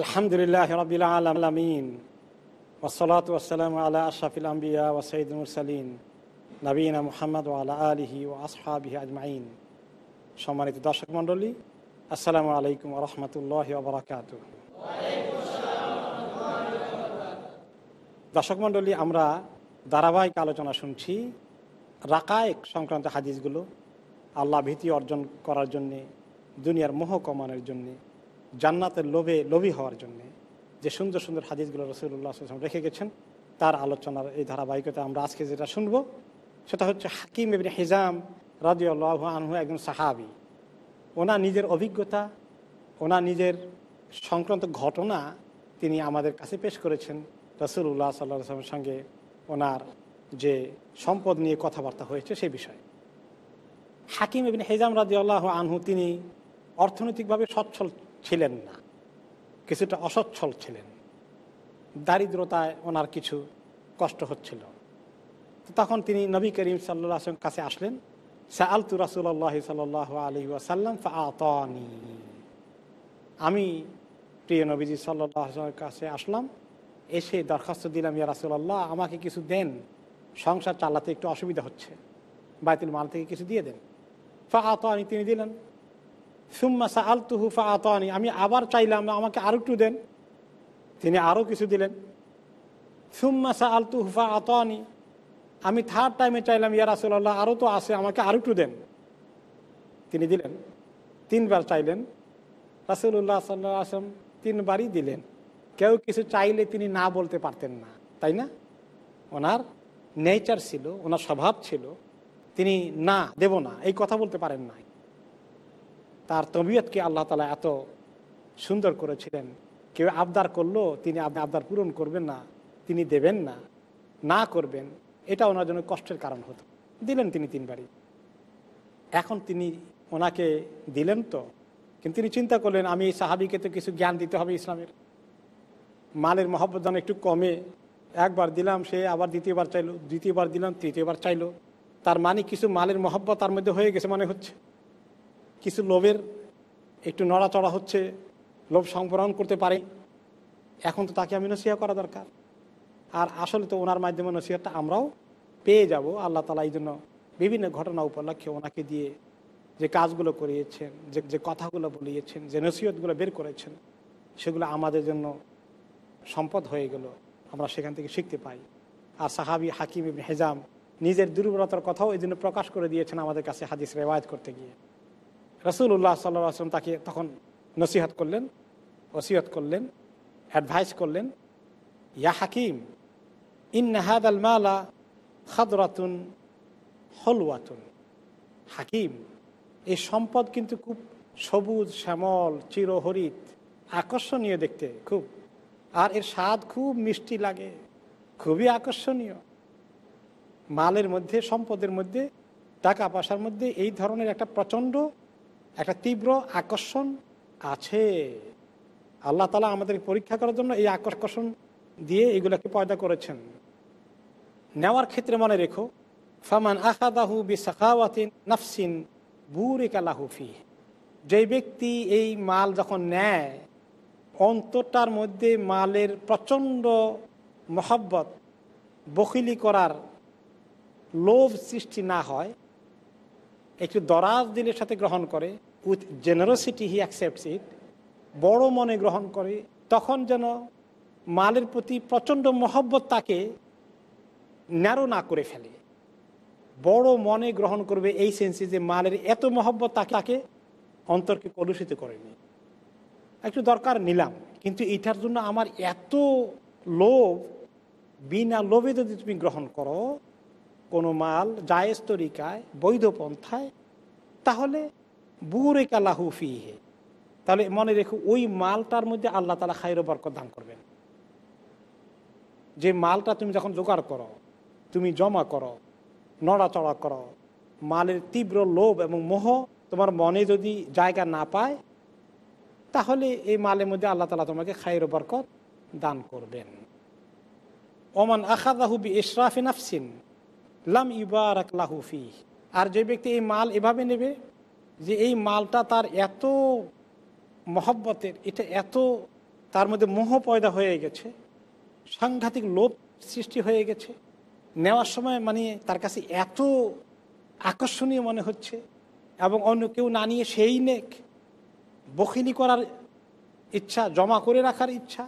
আলহামদুলিল্লাহ রবিল আলমিন। ওসলাত ওসালাম আল্লাহ আশরাফিল আম্বিয়া ও সঈদুল সালিন নবীনা মোহাম্মদ আলা আলহি ও আসহাবিহি আজমাইন। সম্মানিত দর্শক মণ্ডলী, আসসালামু আলাইকুম রহমতুল্লাহ বরাকাত দর্শক মণ্ডলী, আমরা ধারাবাহিক আলোচনা শুনছি রাকায়েক সংক্রান্ত হাদিসগুলো, আল্লাহ ভীতি অর্জন করার জন্যে, দুনিয়ার মোহ কমানোর জন্যে। জান্নাতের লোভে, লোভী হওয়ার জন্যে যে সুন্দর সুন্দর হাদিসগুলো রসুল্লাহ আসলাম রেখে গেছেন তার আলোচনার এই ধারাবাহিকতা আমরা আজকে যেটা শুনব, সেটা হচ্ছে হাকিম এবিন হিজাম রাজিউল্লাহ আনহু একজন সাহাবি। ওনার নিজের অভিজ্ঞতা, ওনার নিজের সংক্রান্ত ঘটনা তিনি আমাদের কাছে পেশ করেছেন রসুল্লাহ সাল্লাহ আসলামের সঙ্গে ওনার যে সম্পদ নিয়ে কথাবার্তা হয়েছে সেই বিষয়ে। হাকিম এবিন হেজাম রাজিউল্লাহ আনহু তিনি অর্থনৈতিকভাবে সচ্ছল ছিলেন না। কিছুটা অসচ্ছল ছিলেন। দারিদ্রতায় ওনার কিছু কষ্ট হচ্ছিল। তখন তিনি নবী করিম সাল্লাহ কাছে আসলেন। সাআলতু রাসুল্লাহ সাল আলী ওয়াসাল্লাম ফাতনি আমি প্রিয় নবীজি সাল্লাহ কাছে আসলাম। এসে দরখাস্ত দিলাম, ইয়া রাসুল্লাহ আমাকে কিছু দেন। সংসার চালাতে একটু অসুবিধা হচ্ছে। বাইতুল মাল থেকে কিছু দিয়ে দেন। ফা আতনি তিনি দিলেন। সুম্মা সা আলতুহু ফা আতনি আমি আবার চাইলাম, আমাকে আরও একটু দেন। তিনি আরও কিছু দিলেন। সুম্মা সা আলতুহু ফা আতনি আমি থার্ড টাইমে চাইলাম, ইয়া রাসুল্লাহ আরও তো আছে, আমাকে আরও একটু দেন। তিনি দিলেন। তিনবার চাইলেন। রাসুল্লাহ সাল্লাহ আসলাম তিনবারই দিলেন। কেউ কিছু চাইলে তিনি না বলতে পারতেন না। তাই না? ওনার নেচার ছিল, ওনার স্বভাব ছিল। তিনি না, দেব না, এই কথা বলতে পারেন নাই। তার তবিয়তকে আল্লাহ তালা এত সুন্দর করেছিলেন। কেউ আবদার করল, তিনি আপনি আবদার পূরণ করবেন না, তিনি দেবেন না না করবেন, এটা ওনার জন্য কষ্টের কারণ হতো। দিলেন তিনি তিনবারই। এখন তিনি ওনাকে দিলেন তো, কিন্তু তিনি চিন্তা করলেন, আমি এই সাহাবিকে তো কিছু জ্ঞান দিতে হবে ইসলামের। মালের মহব্বত যেন একটু কমে। একবার দিলাম, সে আবার দ্বিতীয়বার চাইলো, দ্বিতীয়বার দিলাম, তৃতীয়বার চাইলো। তার মানে কিছু মালের মহব্বত তার মধ্যে হয়ে গেছে মনে হচ্ছে। কিছু লোভের একটু নড়াচড়া হচ্ছে, লোভ সম্পূরণ করতে পারে। এখন তো তাকে আমি নসিহা করা দরকার। আর আসলে তো ওনার মাধ্যমে নসিহতটা আমরাও পেয়ে যাব। আল্লাহ তালা এই জন্য বিভিন্ন ঘটনা উপলক্ষে ওনাকে দিয়ে যে কাজগুলো করিয়েছেন, যে যে কথাগুলো বলিয়েছেন, যে নসিহতগুলো বের করেছেন, সেগুলো আমাদের জন্য সম্পদ হয়ে গেল। আমরা সেখান থেকে শিখতে পাই। আর সাহাবি হাকিম হেজাম নিজের দুর্বলতার কথাও এই জন্য প্রকাশ করে দিয়েছেন আমাদের কাছে হাদিস রেওয়ায়ত করতে গিয়ে। রসুল্লাহ সাল্লাহ আসলাম তাকে তখন নসিহত করলেন, ওসিয়ত করলেন, অ্যাডভাইস করলেন, ইয়া হাকিম ইন নাহাদ আল মালা খাদরাতুন হলওয়াতুন। হাকিম, এই সম্পদ কিন্তু খুব সবুজ, শ্যামল, চিরহরিত, আকর্ষণীয় দেখতে খুব। আর এর স্বাদ খুব মিষ্টি লাগে, খুবই আকর্ষণীয়। মালের মধ্যে, সম্পদের মধ্যে, টাকা পয়সার মধ্যে এই ধরনের একটা প্রচণ্ড একটা তীব্র আকর্ষণ আছে। আল্লাহ তালা আমাদের পরীক্ষা করার জন্য এই আকর্ষণ দিয়ে এগুলোকে পয়দা করেছেন। নেওয়ার ক্ষেত্রে মনে রেখো, ফামান আহাদাহু বি সাখাওয়াতিন নাফসিন বুরিকালাহুফি যে ব্যক্তি এই মাল যখন নেয়, অন্তরটার মধ্যে মালের প্রচণ্ড মহব্বত বকিলি করার লোভ সৃষ্টি না হয়, একটু দরাজ দিলের সাথে গ্রহণ করে with generosity he accepts it বড় মনে গ্রহণ করে, তখন যেন মালের প্রতি প্রচণ্ড মহব্বত তাকে ন্যারো না করে ফেলে। বড় মনে গ্রহণ করবে এই সেন্সে যে মালের এত মহব্বত তাকে তাকে অন্তরকে কলুষিত করেনি। একটু দরকার নিলাম, কিন্তু এটার জন্য আমার এত লোভ, বিনা লোভে যদি তুমি গ্রহণ করো, কোনো মাল জায়েজ তরিকায়, বৈধ পন্থায়, তাহলে বুরে কালাহু ফিহে। তাহলে মনে রেখো, ওই মালটার মধ্যে আল্লাহ তালা খাইর বরকত দান করবেন। যে মালটা তুমি যখন জোগাড় করো, তুমি জমা করো, নড়াচড়া করো, মালের তীব্র লোভ এবং মোহ তোমার মনে যদি জায়গা না পায়, তাহলে এই মালের মধ্যে আল্লাহ তালা তোমাকে খাইর বরকত দান করবেন। ওমান আখাদাহুবি ইশরাফি নাফসিন, লাম লাহুফি আর যে ব্যক্তি এই মাল এভাবে নেবে যে এই মালটা তার এত মহব্বতের, এটা এত তার মধ্যে মোহ পয়দা হয়ে গেছে, সাংঘাতিক লোভ সৃষ্টি হয়ে গেছে, নেওয়ার সময় মানে তার কাছে এত আকর্ষণীয় মনে হচ্ছে এবং অন্য কেউ না নিয়ে সেই নেক, বখিনি করার ইচ্ছা, জমা করে রাখার ইচ্ছা,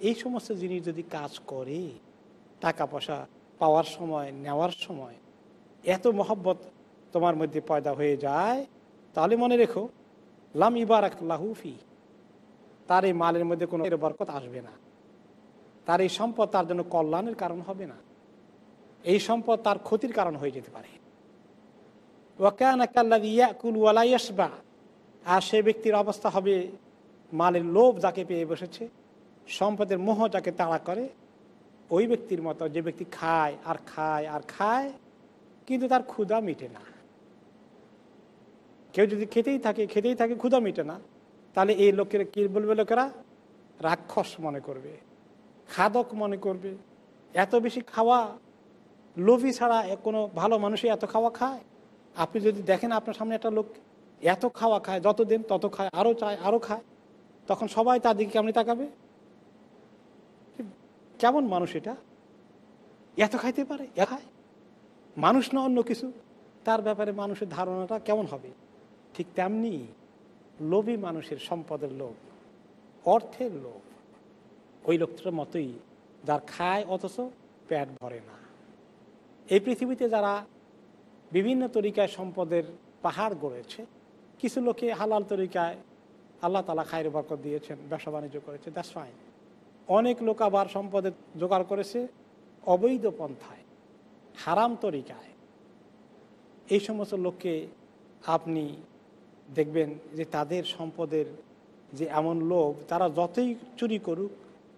এই সমস্ত জিনিস যদি কাজ করে টাকা পয়সা পাওয়ার সময়, নেওয়ার সময়, এত মহব্বত তোমার মধ্যে পয়দা হয়ে যায় তাহলে মনে রেখো, লাম ইবারাক লাহুফি তার এই মালের মধ্যে কোনো এর বরকত আসবে না। তার এই সম্পদ তার জন্য কল্যাণের কারণ হবে না। এই সম্পদ তার ক্ষতির কারণ হয়ে যেতে পারে। ওয়ালাইয়াসবা আর সে ব্যক্তির অবস্থা হবে মালের লোভ যাকে পেয়ে বসেছে, সম্পদের মোহ যাকে তাড়া করে, ওই ব্যক্তির মতো যে ব্যক্তি খায় আর খায় আর খায়, কিন্তু তার ক্ষুধা মিটে না। কেউ যদি খেতেই থাকে খেতেই থাকে, ক্ষুধা মিটে না, তাহলে এই লোকের কি বলবে লোকেরা? রাক্ষস মনে করবে, খাদক মনে করবে। এত বেশি খাওয়া, লোভী ছাড়া কোনো ভালো মানুষই এত খাওয়া খায়? আপনি যদি দেখেন আপনার সামনে একটা লোক এত খাওয়া খায় যত দিন তত খায় আরও চায় আরও খায়, তখন সবাই তার দিকে কেমনি তাকাবে? কেমন মানুষ এটা? এত খাইতে পারে, এ খায়? মানুষ না অন্য কিছু? তার ব্যাপারে মানুষের ধারণাটা কেমন হবে? ঠিক তেমনি লোভী মানুষের সম্পদের লোভ, অর্থের লোভ। ওই লোকটার মতোই যার খায় অথচ পেট ভরে না। এই পৃথিবীতে যারা বিভিন্ন তরিকায় সম্পদের পাহাড় গড়েছে, কিছু লোকে হালাল তরিকায় আল্লাহ তালা খায়ের বরকত দিয়েছেন, ব্যবসা বাণিজ্য করেছে দ্যাটস ফাইন অনেক লোক আবার সম্পদের জোগাড় করেছে অবৈধ পন্থায়, হারাম তরিকায়। এই সমস্ত লোককে আপনি দেখবেন যে তাদের সম্পদের যে এমন লোভ, তারা যতই চুরি করুক,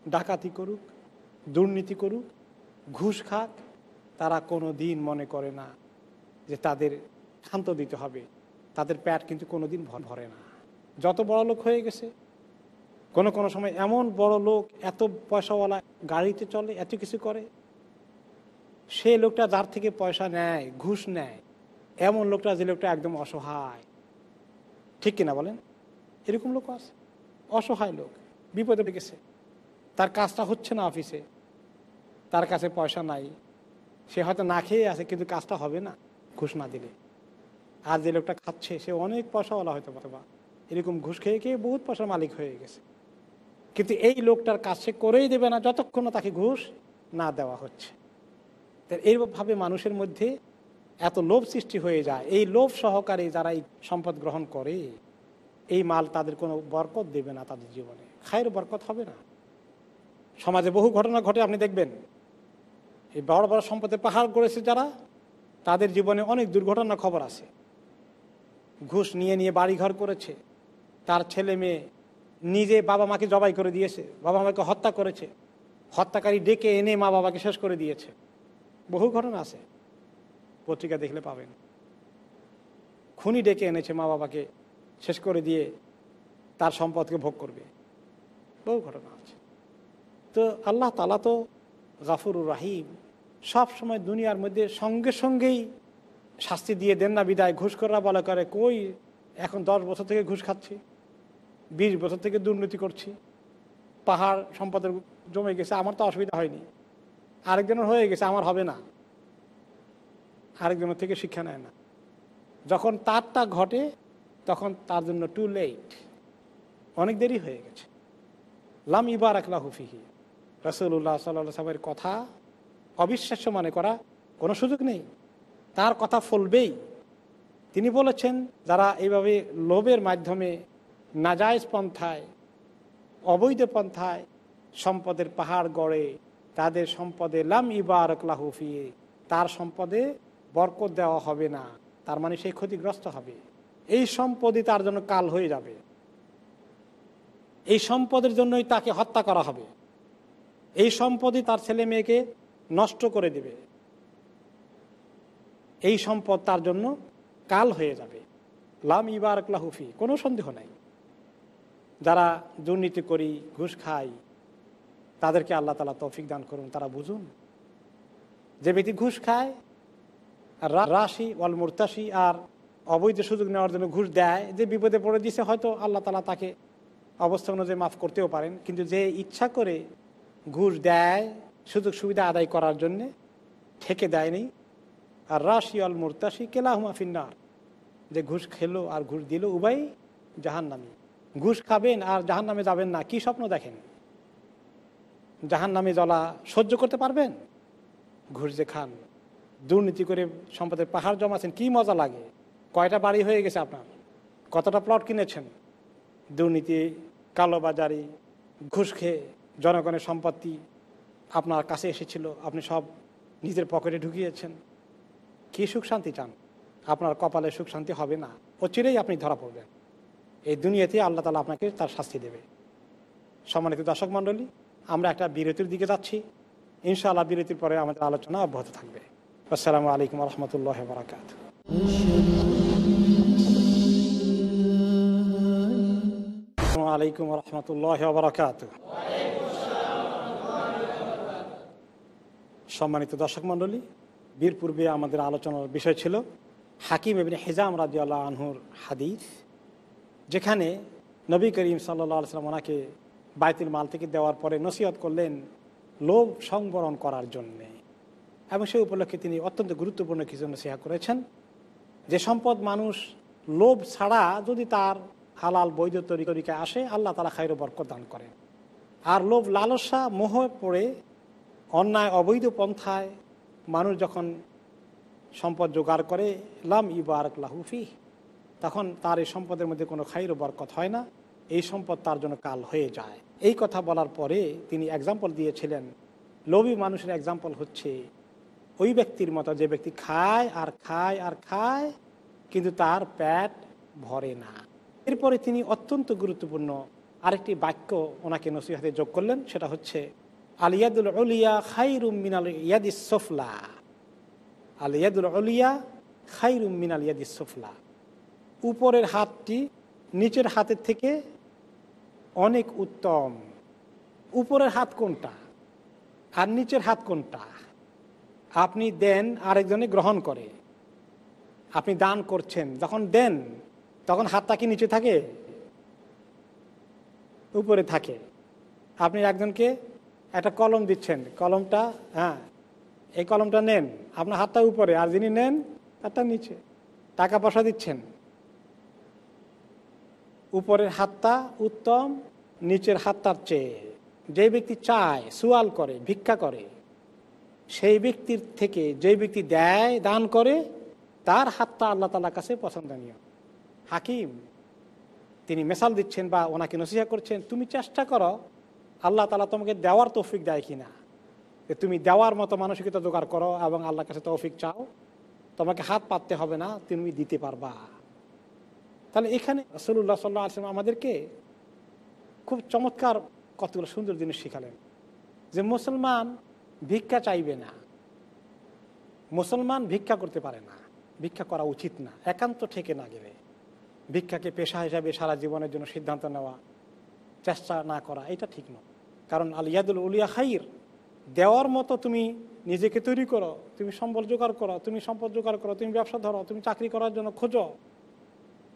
ডাকাতি করুক, দুর্নীতি করুক, ঘুষ খাক, তারা কোনো দিন মনে করে না যে তাদের শান্ত দিতে হবে। তাদের প্যাট কিন্তু কোনো দিন ভরে না। যত বড় লোক হয়ে গেছে, কোনো কোনো সময় এমন বড় লোক এত পয়সাওয়ালা গাড়িতে চলে, এত কিছু করে, সে লোকটা যার থেকে পয়সা নেয়, ঘুষ নেয়, এমন লোকটা যে লোকটা একদম অসহায়। ঠিক কিনা বলেন? এরকম লোক আছে। অসহায় লোক। বিপদে গেছে। তার কাজটা হচ্ছে না অফিসে। তার কাছে পয়সা নাই। সে হয়তো না খেয়ে আছে, কিন্তু কাজটা হবে না, ঘুষ না দিলে। আর যে লোকটা খাচ্ছে, সে অনেক পয়সাওয়ালা হয়তো বা এরকম ঘুষ খেয়ে খেয়ে বহুত পয়সার মালিক হয়ে গেছে। কিন্তু এই লোকটার কাজ সে করেই দেবে না, যতক্ষণ তাকে ঘুষ না দেওয়া হচ্ছে। এইভাবে মানুষের মধ্যে এত লোভ সৃষ্টি হয়ে যায়, এই লোভ সহকারে যারা এই সম্পদ গ্রহণ করে, এই মাল তাদের কোনো বরকত দেবে না তাদের জীবনে। খায়ের বরকত হবে না। সমাজে বহু ঘটনা ঘটে, আপনি দেখবেন। এই বড় বড় সম্পদে পাহাড় করেছে যারা, তাদের জীবনে অনেক দুর্ঘটনার খবর আছে। ঘুষ নিয়ে নিয়ে বাড়িঘর করেছে। তার ছেলে মেয়ে নিজে বাবা মাকে জবাই করে দিয়েছে, বাবা মাকে হত্যা করেছে। হত্যাকারী ডেকে এনে মা বাবাকে শেষ করে দিয়েছে। বহু ঘটনা আছে। পত্রিকা দেখলে পাবেন। খুনি ডেকে এনেছে মা বাবাকে, শেষ করে দিয়ে তার সম্পদকে ভোগ করবে। বহু ঘটনা আছে। তো আল্লাহ তালা তো গাফুরুর রাহিম, সব সময় দুনিয়ার মধ্যে সঙ্গে সঙ্গেই শাস্তি দিয়ে দেন না, বিদায় ঘুষ করা বলা করে, কই এখন দশ বছর থেকে ঘুষ খাচ্ছি, বিশ বছর থেকে দুর্নীতি করছি, পাহাড় সম্পদের জমে গেছে, আমার তো অসুবিধা হয়নি। আরেকজনের হয়ে গেছে, আমার হবে না। আরেকজনের থেকে শিক্ষা নেয় না। যখন তারটা ঘটে, তখন তার জন্য টু লেট অনেক দেরি হয়ে গেছে। লাম ইবার আকলা হুফিহি রসুল্লাহ সাল্লা সাহেবের কথা অবিশ্বাস্য মনে করা কোনো সুযোগ নেই। তার কথা ফলবেই। তিনি বলেছেন, যারা এইভাবে লোভের মাধ্যমে নাজায়জ পন্থায়, অবৈধ পন্থায় সম্পদের পাহাড় গড়ে, তাদের সম্পদে লাম ইবারক লাহুফিয়ে তার সম্পদে বরকত দেওয়া হবে না, তার মানে সেই ক্ষতিগ্রস্ত হবে। এই সম্পদই তার জন্য কাল হয়ে যাবে। এই সম্পদের জন্যই তাকে হত্যা করা হবে। এই সম্পদই তার ছেলে মেয়েকে নষ্ট করে দেবে। এই সম্পদ তার জন্য কাল হয়ে যাবে। লাম ইবারক লাহুফি কোনো সন্দেহ নাই। যারা দুর্নীতি করি, ঘুষ খাই, তাদেরকে আল্লাহ তালা তৌফিক দান করুন, তারা বুঝুন। যে ব্যক্তি ঘুষ খায় রাশি ওয়াল মুরতাসি আর অবৈধ সুযোগ নেওয়ার জন্য ঘুষ দেয়, যে বিপদে পড়ে দিছে, হয়তো আল্লাহ তালা তাকে অবস্থা অনুযায়ী মাফ করতেও পারেন। কিন্তু যে ইচ্ছা করে ঘুষ দেয়, সুযোগ সুবিধা আদায় করার জন্যে ঠেকে দেয়নি। আর রাশি অল মুরতাসি কেলাহুমা ফিন্নার, যে ঘুষ খেলো আর ঘুষ দিল উভয় জাহান নামে ঘুষ খাবেন আর জাহান নামে যাবেন না, কি স্বপ্ন দেখেন? জাহান নামে জ্বলা সহ্য করতে পারবেন? ঘুষ যে খান দুর্নীতি করে সম্পদের পাহাড় জমাছেন কি মজা লাগে? কয়টা বাড়ি হয়ে গেছে আপনার? কতটা প্লট কিনেছেন? দুর্নীতি, কালোবাজারি, ঘুষ খেয়ে জনগণের সম্পত্তি আপনার কাছে এসেছিল, আপনি সব নিজের পকেটে ঢুকিয়েছেন। কি সুখ শান্তি চান? আপনার কপালে সুখ শান্তি হবে না। ও চিরেই আপনি ধরা পড়বেন। এই দুনিয়াতে আল্লাহ তালা আপনাকে তার শাস্তি দেবে। সম্মানিত দর্শক মণ্ডলী, আমরা একটা বিরতির দিকে যাচ্ছি। ইনশাআল্লাহ বিরতির পরে আমাদের আলোচনা অব্যাহত থাকবে। আসসালামু আলাইকুম রহমতুল্লাহ বারাকাত আলাইকুম সম্মানিত দর্শক মণ্ডলী বীর পূর্বে আমাদের আলোচনার বিষয় ছিল হাকিম এবিন হেজাম রাজি আল্লাহ আনহুর হাদিস, যেখানে নবী করিম সাল্লা সাল্লাম ওনাকে বাইতুল মাল থেকে দেওয়ার পরে নসিহত করলেন লোভ সংবরণ করার জন্যে। এবং সেই উপলক্ষে তিনি অত্যন্ত গুরুত্বপূর্ণ কিছু নসিহা করেছেন। যে সম্পদ মানুষ লোভ ছাড়া যদি তার হালাল বৈধ তরিকায় আসে, আল্লাহ তালা খাইর বরকত দান করেন আর লোভ লালসা মোহ পড়ে অন্যায় অবৈধ পন্থায় মানুষ যখন সম্পদ জোগাড় করে, লাম ইবারক লাহুফি তখন তার এই সম্পদের মধ্যে কোনো খাইর বরকত হয় না। এই সম্পদ তার জন্য কাল হয়ে যায়। এই কথা বলার পরে তিনি এক্সাম্পল দিয়েছিলেন। লোভী মানুষের এক্সাম্পল হচ্ছে ওই ব্যক্তির মতো যে ব্যক্তি খায় আর খায় আর খায়, কিন্তু তার প্যাট ভরে না। এরপরে তিনি অত্যন্ত গুরুত্বপূর্ণ আরেকটি বাক্য ওনাকে নসিহাতে যোগ করলেন, সেটা হচ্ছে আলিয়াদুল অলিয়া খাইরুম মিনাল ইয়াদিস সফলা। আলিয়াদুল অলিয়া খাইরুম মিনাল ইয়াদিস সফলা। উপরের হাতটি নিচের হাতের থেকে অনেক উত্তম। উপরের হাত কোনটা? আর নিচের হাত কোনটা? আপনি দেন আরেকজনে গ্রহণ করে। আপনি দান করছেন, যখন দেন, তখন হাতটা কি নিচে থাকে? উপরে থাকে। আপনি একজনকে একটা কলম দিচ্ছেন, কলমটা হ্যাঁ এই কলমটা নেন, আপনার হাতটা উপরে, আর যিনি নেন, তারটা নিচে। টাকা পয়সা দিচ্ছেন। উপরের হাতটা উত্তম, নিচের হাতটার চেয়ে। যে ব্যক্তি চায়, সুয়াল করে, ভিক্ষা করে সেই ব্যক্তির থেকে যে ব্যক্তি দেয়, দান করে, তার হাতটা আল্লাহ তালার কাছে পছন্দনীয়। হাকিম, তিনি মেশাল দিচ্ছেন বা ওনাকে নসিহা করছেন, তুমি চেষ্টা করো, আল্লাহ তালা তোমাকে দেওয়ার তৌফিক দেয় কিনা। যে তুমি দেওয়ার মতো মানসিকতা জোগাড় করো এবং আল্লাহর কাছে তৌফিক চাও। তোমাকে হাত পাততে হবে না, তুমি দিতে পারবা। তাহলে এখানে রসুল্লাহ সাল্লাহ আসলাম আমাদেরকে খুব চমৎকার কতগুলো সুন্দর জিনিস শিখালেন। যে মুসলমান ভিক্ষা চাইবে না। মুসলমান ভিক্ষা করতে পারে না। ভিক্ষা করা উচিত না। একান্ত ঠেকে না গেলে। ভিক্ষাকে পেশা হিসাবে সারা জীবনের জন্য সিদ্ধান্ত নেওয়া, চেষ্টা না করা, এটা ঠিক নয়। কারণ আল ইয়াদুল উলিয়া খাইর, দেওয়ার মতো তুমি নিজেকে তৈরি করো, তুমি সম্বল জোগাড় করো, তুমি সম্পদ জোগাড় করো, তুমি ব্যবসা ধরো, তুমি চাকরি করার জন্য খোঁজো।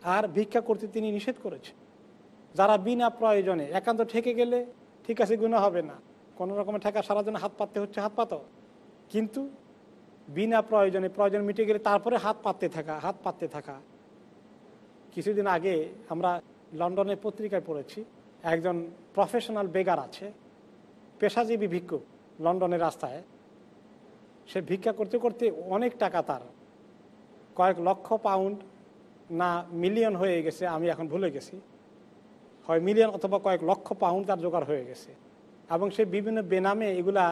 আর ভিক্ষা করতে তিনি নিষেধ করেছে যারা বিনা প্রয়োজনে একান্ত ঠেকে গেলে ঠিক আছে গুণা হবে না। কোনো রকমের ঠেকা সারা জন্য হাত পাততে হচ্ছে, হাত পাতো। কিন্তু বিনা প্রয়োজনে, প্রয়োজন মিটে গেলে তারপরে হাত পাততে থাকা, হাত পাততে থাকা। কিছুদিন আগে আমরা লন্ডনের পত্রিকায় পড়েছি, একজন প্রফেশনাল বেগার আছে, পেশাজীবী ভিক্ষুক লন্ডনের রাস্তায়। সে ভিক্ষা করতে করতে অনেক টাকা তার, কয়েক লক্ষ পাউন্ড না মিলিয়ন হয়ে গেছে, আমি এখন ভুলে গেছি। হয় মিলিয়ন অথবা কয়েক লক্ষ পাউন্ড তার জোগাড় হয়ে গেছে। এবং সে বিভিন্ন বেনামে এগুলা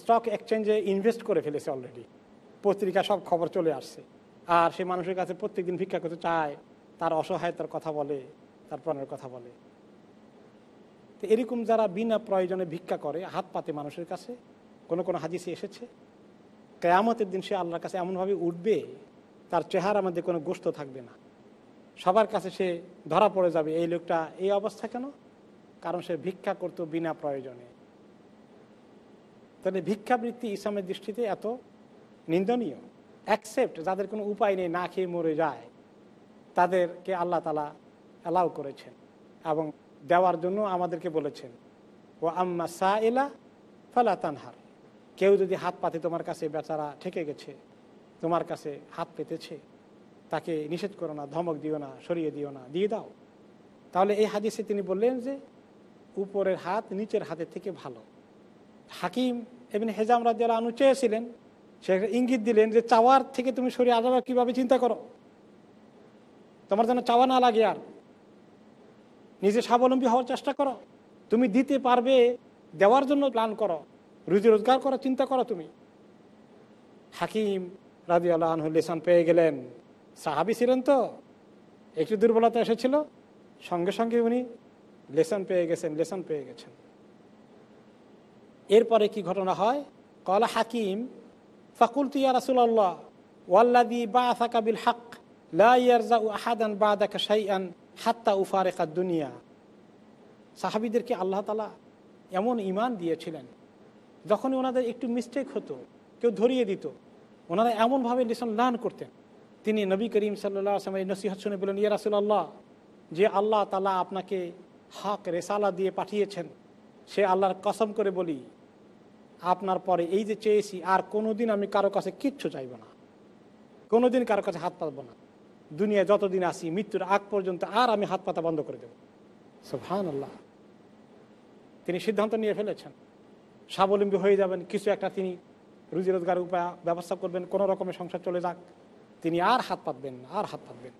স্টক এক্সচেঞ্জে ইনভেস্ট করে ফেলেছে অলরেডি পত্রিকা সব খবর চলে আসছে। আর সে মানুষের কাছে প্রত্যেকদিন ভিক্ষা করতে চায়, তার অসহায়তার কথা বলে, তার প্রাণের কথা বলে। তো এরকম যারা বিনা প্রয়োজনে ভিক্ষা করে, হাত পাতে মানুষের কাছে, কোনো কোনো হাদিসে এসেছে, কেয়ামতের দিন সে আল্লাহর কাছে এমনভাবে উঠবে, তার চেহারার মধ্যে কোনো গোস্ত থাকবে না। সবার কাছে সে ধরা পড়ে যাবে, এই লোকটা এই অবস্থা কেন? কারণ সে ভিক্ষা করতো বিনা প্রয়োজনে। তাহলে ভিক্ষাবৃত্তি ইসলামের দৃষ্টিতে এত নিন্দনীয়। অ্যাকসেপ্ট যাদের কোনো উপায় নেই না খেয়ে মরে যায়, তাদেরকে আল্লাহ তালা অ্যালাউ করেছেন এবং দেওয়ার জন্য আমাদেরকে বলেছেন ও আম্মা সা এলা ফালা তানহার। কেউ যদি হাত পাতে তোমার কাছে বেচারা ঠেকে গেছে, তোমার কাছে হাত পেতেছে, তাকে নিষেধ করো না, ধমক দিও না, সরিয়ে দিও না, দিয়ে দাও। তাহলে এই হাদিসে তিনি বললেন যে উপরের হাত নিচের হাতের থেকে ভালো। হাকিম এমনি হেজাম রাজিয়াল আনু চেয়েছিলেন, সে ইঙ্গিত দিলেন যে চাওয়ার থেকে তুমি সরিয়ে আলাদা কীভাবে চিন্তা করো? তোমার যেন চাওয়া না লাগে আর। নিজে স্বাবলম্বী হওয়ার চেষ্টা করো। তুমি দিতে পারবে, দেওয়ার জন্য প্ল্যান করো। রুজি রোজগার করার চিন্তা করো তুমি। হাকিম রাজি আল্লাহ লেসন পেয়ে গেলেন। সাহাবি ছিলেন তো? একটু দুর্বলতা এসেছিল। সঙ্গে সঙ্গে উনি লেসন পেয়ে গেছেন, লেসন পেয়ে গেছেন। এরপরে কি ঘটনা হয়? কলা হাকিম ফাকুল তুইয়া রাসুল্লাহ ওয়াল্লাদি বা আসাকাবিল হক বা দেখা সাইয়ান হাত্তা উফারেকা দুনিয়া। সাহাবিদেরকে আল্লাহ তালা এমন ইমান দিয়েছিলেন? যখনই ওনাদের একটু মিস্টেক হতো, কেউ ধরিয়ে দিত, ওনারা এমনভাবে লেসন লার্ন করতেন। তিনি নবী করিম সাল্লাহ আসলামের নসিহত শুনে বলেন ইয়া রাসুল্লাহ যে আল্লাহ তালা আপনাকে হক রেসালা দিয়ে পাঠিয়েছেন। সে আল্লাহর কসম করে বলি, আপনার পরে এই যে চেয়েছি, আর কোনোদিন আমি কারও কাছে কিচ্ছু চাইব না। কোনোদিন কারও কাছে হাত পাতবো না। দুনিয়া যতদিন আসি মৃত্যুর আগ পর্যন্ত আর আমি হাত পাতা বন্ধ করে দেব। সোহান আল্লাহ তিনি সিদ্ধান্ত নিয়ে ফেলেছেন। স্বাবলম্বী হয়ে যাবেন, কিছু একটা তিনি রুজি রোজগার উপায় ব্যবস্থা করবেন, কোনো রকমের সংসার চলে যাক। তিনি আর হাত পাতবেন আর হাত পাতবেন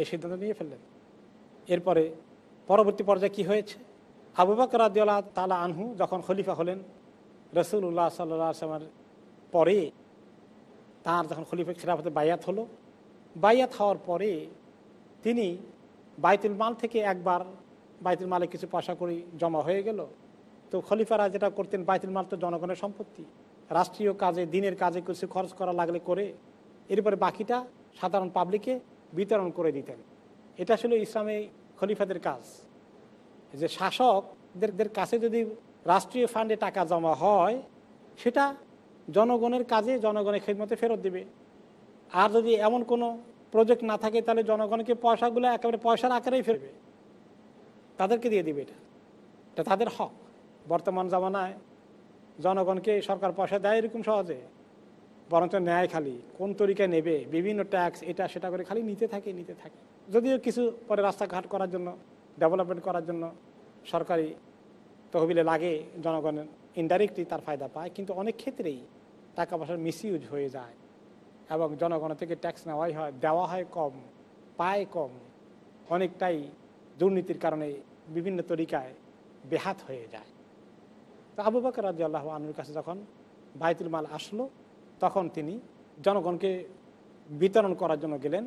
এই সিদ্ধান্ত নিয়ে ফেললেন। এরপরে পরবর্তী পর্যায়ে কি হয়েছে? আবু বকর রাদিয়াল্লাহ তালা আনহু যখন খলিফা হলেন রসুল্লাহ সাল্লামের পরে তার যখন খলিফা খিলাফতে বায়াত হলো। বায়াত হওয়ার পরে তিনি বাইতুল মাল থেকে একবার বাইতুল মালে কিছু পয়সা করি জমা হয়ে গেল। তো খলিফারা যেটা করতেন, বাইতুল মাল তো জনগণের সম্পত্তি। রাষ্ট্রীয় কাজে, দিনের কাজে কিছু খরচ করা লাগলে করে এরপরে বাকিটা সাধারণ পাবলিকে বিতরণ করে দিতেন। এটা ছিল ইসলামী খলিফাদের কাজ। যে শাসকদের কাছে যদি রাষ্ট্রীয় ফান্ডে টাকা জমা হয়, সেটা জনগণের কাজে জনগণের খেদমতে ফেরত দেবে। আর যদি এমন কোনো প্রজেক্ট না থাকে, তাহলে জনগণকে পয়সাগুলো একেবারে পয়সার আকারেই ফেরবে। তাদেরকে দিয়ে দিবে এটা। এটা তাদের হক। বর্তমান জামানায় জনগণকে সরকার পয়সা দেয় এরকম সহজে। বরঞ্চ ন্যায় খালি। কোন তরিকায় নেবে? বিভিন্ন ট্যাক্স এটা, সেটা করে খালি নিতে থাকে নিতে থাকে। যদিও কিছু পরে রাস্তাঘাট করার জন্য ডেভেলপমেন্ট করার জন্য সরকারি তহবিলে লাগে জনগণের ইনডাইরেক্টলি তার ফায়দা পায়, কিন্তু অনেক ক্ষেত্রেই টাকা পয়সার মিসইউজ হয়ে যায় এবং জনগণ থেকে ট্যাক্স নেওয়াই হয়, দেওয়া হয় কম, পায় কম, অনেকটাই দুর্নীতির কারণে বিভিন্ন তরিকায় বেহাত হয়ে যায়। তো আবু বাকর রাজি আল্লাহ আনুর কাছে যখন বাইতুল মাল আসলো, তখন তিনি জনগণকে বিতরণ করার জন্য গেলেন।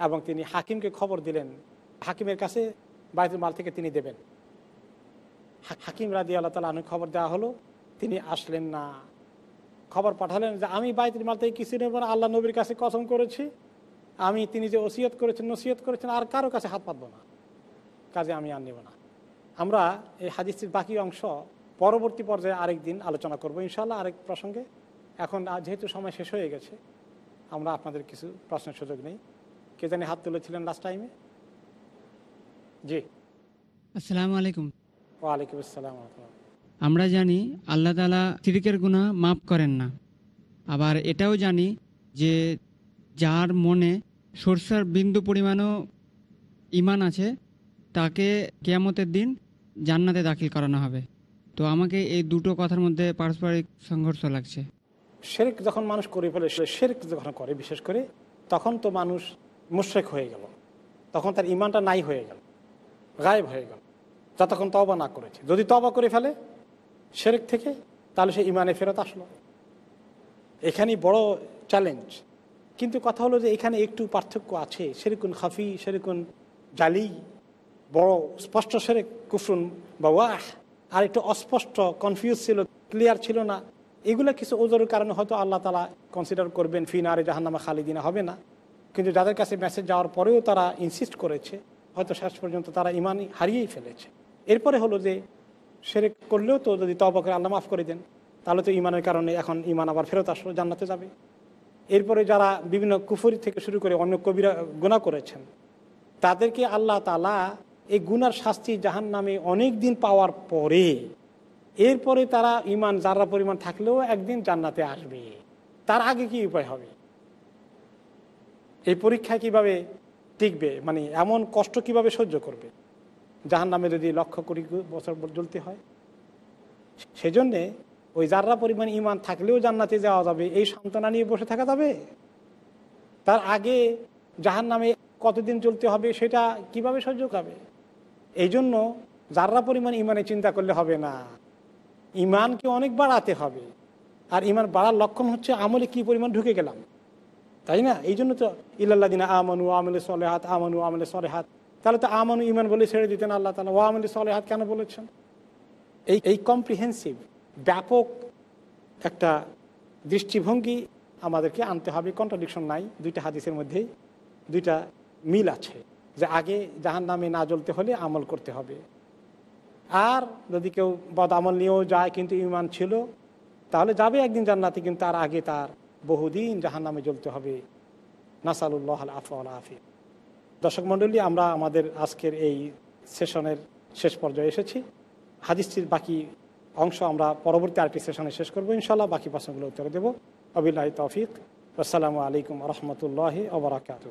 এবং তিনি হাকিমকে খবর দিলেন। হাকিমের কাছে বাইতুল মাল থেকে তিনি দেবেন। হাকিম রাজি আল্লাহ তালা আনুর খবর দেওয়া হলো, তিনি আসলেন না। খবর পাঠালেন যে, আমি বাইতুল মাল থেকে কিছু নেব আল্লাহ নবীর কাছে কসম করেছি। আমি, তিনি যে ওসিয়ত করেছেন নসিয়ত করেছেন, আর কারও কাছে হাত পাতবো না। কাজে আমি আর নেব না। আমরা এই হাদিসটির বাকি অংশ পরবর্তী পর্যায়ে আরেক দিন আলোচনা করব ইনশাল্লাহ আরেক প্রসঙ্গে। এখন যেহেতু সময় শেষ হয়ে গেছে, আমরা আপনাদের কিছু প্রশ্নের সুযোগ নেই। কে জানি হাত তুলেছিলেন লাস্ট টাইমে জি। আসসালামু আলাইকুম। ওয়ালাইকুম আসসালাম আমরা জানি আল্লাহ তালা শিরিকের গুনাহ মাফ করেন না। আবার এটাও জানি যে যার মনে সরষার বিন্দু পরিমাণও ইমান আছে তাকে কেয়ামতের দিন জান্নাতে দাখিল করানো হবে। তো আমাকে এই দুটো কথার মধ্যে পারস্পরিক সংঘর্ষ লাগছে। শেরেক যখন মানুষ করে ফেলে শেরেক যখন করে বিশেষ করে তখন তো মানুষ মুশ্রেক হয়ে গেল। তখন তার ইমানটা নাই হয়ে গেল। গায়েব হয়ে গেল। যতক্ষণ তবা না করেছে। যদি তবা করে ফেলে, শেরেক থেকে, তাহলে সে ইমানে ফেরত আসলো। এখানেই বড় চ্যালেঞ্জ কিন্তু কথা হলো যে এখানে একটু পার্থক্য আছে। সেরকম খাফি সেরকম জালি, বড় স্পষ্ট সেরেক কুফরুন বা ওয়াহ। আর একটু অস্পষ্ট কনফিউজ ছিল ক্লিয়ার ছিল না। এগুলো কিছু ওজোরের কারণে হয়তো আল্লাহ তালা কনসিডার করবেন ফিন আরে জাহান্নামা খালিদিনা হবে না। কিন্তু যাদের কাছে মেসেজ যাওয়ার পরেও তারা ইনসিস্ট করেছে, হয়তো শেষ পর্যন্ত তারা ইমান হারিয়েই ফেলেছে। এরপরে হলো যে, সেরেক করলেও তো যদি তবা করে আল্লাহ মাফ করে দেন, তাহলে তো ইমানের কারণে এখন ইমান আবার ফেরত আসলো, জান্নাতে যাবে। এরপরে যারা বিভিন্ন কুফরি থেকে শুরু করে অন্য কবিরা গুণা করেছেন, তাদেরকে আল্লাহ তালা এই গুনার শাস্তি জাহান নামে অনেক দিন পাওয়ার পরে, এরপরে তারা ইমান, যারা পরিমাণ থাকলেও একদিন জান্নাতে আসবে। তার আগে কি উপায় হবে? পরীক্ষা কীভাবে টিকবে? মানে এমন কষ্ট কীভাবে সহ্য করবে? জাহান নামে যদি লক্ষ কোটি বছর জ্বলতে হয়। সেজন্যে ওই যাররা পরিমাণ ইমান থাকলেও জান্নাতে যাওয়া যাবে, এই সান্ত্বনা নিয়ে বসে থাকা যাবে? তার আগে জাহান নামে কতদিন চলতে হবে সেটা কীভাবে সহ্য করবে? এই জন্য যাররা পরিমাণ ইমানে চিন্তা করলে হবে না। ইমানকে অনেক বাড়াতে হবে। আর ইমান বাড়ার লক্ষণ হচ্ছে আমলে কি পরিমাণ ঢুকে গেলাম? তাই না? এই জন্য তো ইল্লাদিনা আমানু আমলে সলেহাত, আমানু আমলে সলেহাত। তাহলে তো আমানু ইমান বলে ছেড়ে দিতেন আল্লাহ তালা ও আমলে সলেহাত কেন বলেছেন? এই এই কম্প্রিহেন্সিভ ব্যাপক একটা দৃষ্টিভঙ্গি আমাদেরকে আনতে হবে। কন্ট্রাডিকশন নাই। দুইটা হাদিসের মধ্যেই দুইটা মিল আছে যে আগে জাহান নামে না জ্বলতে হলে আমল করতে হবে। আর যদি কেউ বদ আমল নিয়েও যায় কিন্তু ইমান ছিল, তাহলে যাবে একদিন জান্নাতে কিন্তু তার আগে তার বহুদিন জাহান নামে জ্বলতে হবে। নাসালুল্লাহ আল আফআল আফি দর্শক মণ্ডলী, আমরা আমাদের আজকের এই সেশনের শেষ পর্যায়ে এসেছি। হাদিসটির বাকি অংশ আমরা পরবর্তী আরেকটি সেশনে শেষ করব ইনশাল্লাহ বাকি প্রশ্নগুলো উত্তর দেবো। আবিল্লাহ তৌফিক। আসসালামু আলাইকুম রহমতুল্লাহ ওবরাকাত